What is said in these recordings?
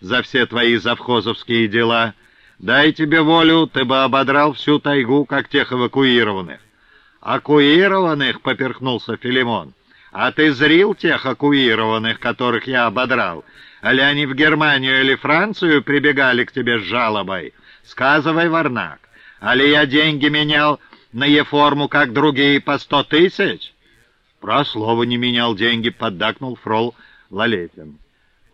за все твои завхозовские дела. Дай тебе волю, ты бы ободрал всю тайгу, как тех эвакуированных. «Акуированных?» — поперхнулся Филимон. «А ты зрил тех акуированных, которых я ободрал? Али они в Германию или Францию прибегали к тебе с жалобой? Сказывай, Варнак, али я деньги менял на еформу, как другие, по сто тысяч?» «Про слово не менял деньги», — поддакнул фрол Лалетин.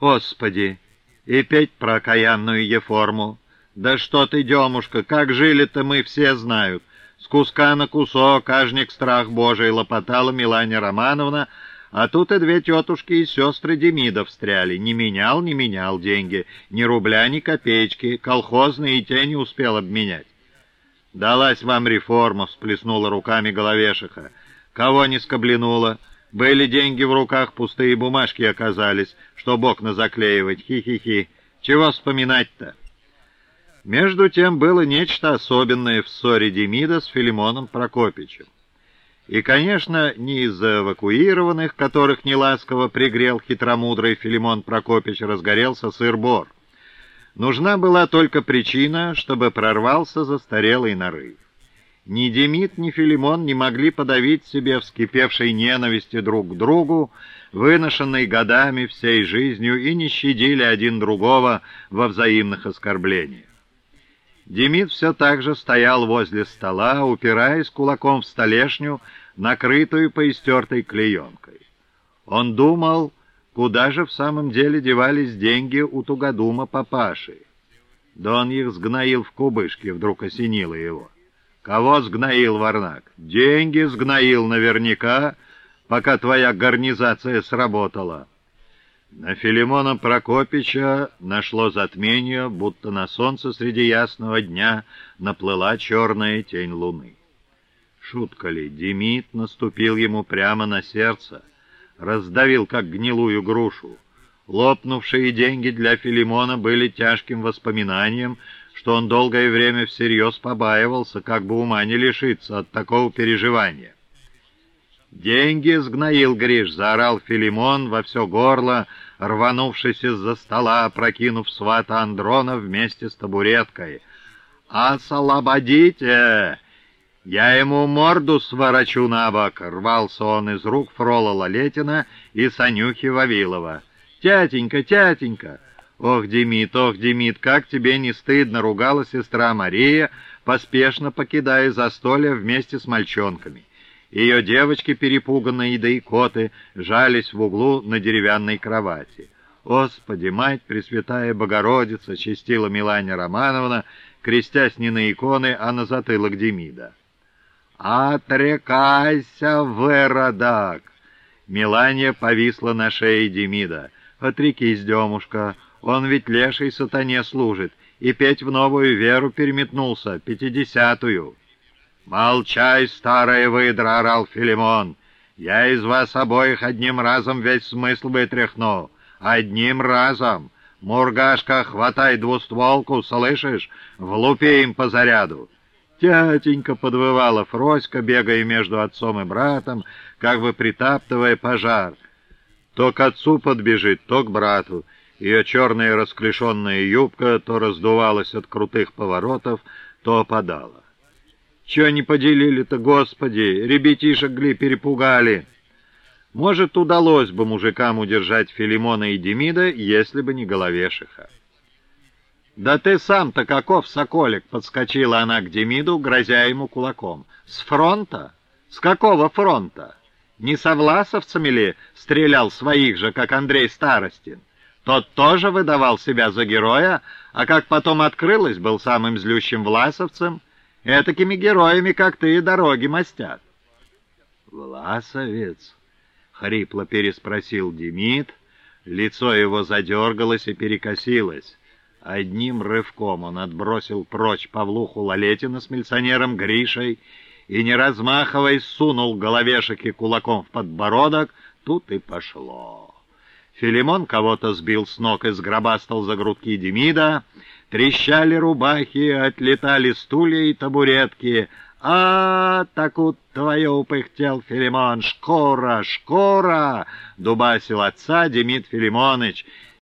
«Господи! И петь про окаянную еформу! Да что ты, демушка, как жили-то мы все знают!» С куска на кусок, кажник страх божий, лопотала Миланя Романовна, а тут и две тетушки и сестры Демидов встряли. Не менял, не менял деньги, ни рубля, ни копеечки, колхозные и те не успел обменять. «Далась вам реформа», — всплеснула руками головешиха. «Кого не скобленула? Были деньги в руках, пустые бумажки оказались, что окна заклеивать, хи-хи-хи. Чего вспоминать-то?» Между тем было нечто особенное в ссоре Демида с Филимоном Прокопичем. И, конечно, не из эвакуированных, которых неласково пригрел хитромудрый Филимон Прокопич, разгорелся сыр-бор. Нужна была только причина, чтобы прорвался застарелый нарыв. Ни Демид, ни Филимон не могли подавить себе вскипевшей ненависти друг к другу, выношенной годами всей жизнью, и не щадили один другого во взаимных оскорблениях. Демид все так же стоял возле стола, упираясь кулаком в столешню, накрытую поистертой клеенкой. Он думал, куда же в самом деле девались деньги у тугодума папаши. Да он их сгноил в кубышке, вдруг осенило его. Кого сгноил, Варнак? Деньги сгноил наверняка, пока твоя гарнизация сработала. На Филимона Прокопича нашло затмение, будто на солнце среди ясного дня наплыла черная тень луны. Шутка ли, Демид наступил ему прямо на сердце, раздавил, как гнилую грушу. Лопнувшие деньги для Филимона были тяжким воспоминанием, что он долгое время всерьез побаивался, как бы ума не лишиться от такого переживания. «Деньги сгноил Гриш!» — заорал Филимон во все горло, рванувшись из-за стола, прокинув свата Андрона вместе с табуреткой. «Освободите! Я ему морду сворочу на бок!» — рвался он из рук Фрола Лалетина и Санюхи Вавилова. «Тятенька, тятенька!» «Ох, Демид, ох, Демид, как тебе не стыдно!» — ругала сестра Мария, поспешно покидая застолье вместе с мальчонками. Ее девочки, перепуганные да и коты, жались в углу на деревянной кровати. «Господи, мать Пресвятая Богородица!» — чистила Миланя Романовна, крестясь не на иконы, а на затылок Демида. «Отрекайся, выродок!» Миланья повисла на шее Демида. «Отрекись, демушка, он ведь лешей сатане служит, и петь в новую веру переметнулся, пятидесятую». «Молчай, старая выдра!» — орал Филимон. «Я из вас обоих одним разом весь смысл вытряхну. Одним разом! Мургашка, хватай двустволку, слышишь? Влупи им по заряду!» Тятенька подвывала Фроська, бегая между отцом и братом, как бы притаптывая пожар. То к отцу подбежит, то к брату. Ее черная расклешенная юбка то раздувалась от крутых поворотов, то опадала. Чего не поделили-то, господи, ребятишек гли перепугали. Может, удалось бы мужикам удержать Филимона и Демида, если бы не головешиха. «Да ты сам-то каков, соколик!» — подскочила она к Демиду, грозя ему кулаком. «С фронта? С какого фронта? Не со власовцами ли стрелял своих же, как Андрей Старостин? Тот тоже выдавал себя за героя, а как потом открылось, был самым злющим власовцем — Этакими героями, как ты, дороги мастят. «Власовец?» — хрипло переспросил Демид. Лицо его задергалось и перекосилось. Одним рывком он отбросил прочь Павлуху Лалетина с милиционером Гришей и, не размахиваясь, сунул головешек кулаком в подбородок. Тут и пошло. Филимон кого-то сбил с ног и сгробастал за грудки Демида. Трещали рубахи, отлетали стулья и табуретки. «А, так вот твое упыхтел Филимон! Шкора, шкора!» — дубасил отца Демид Филимоныч.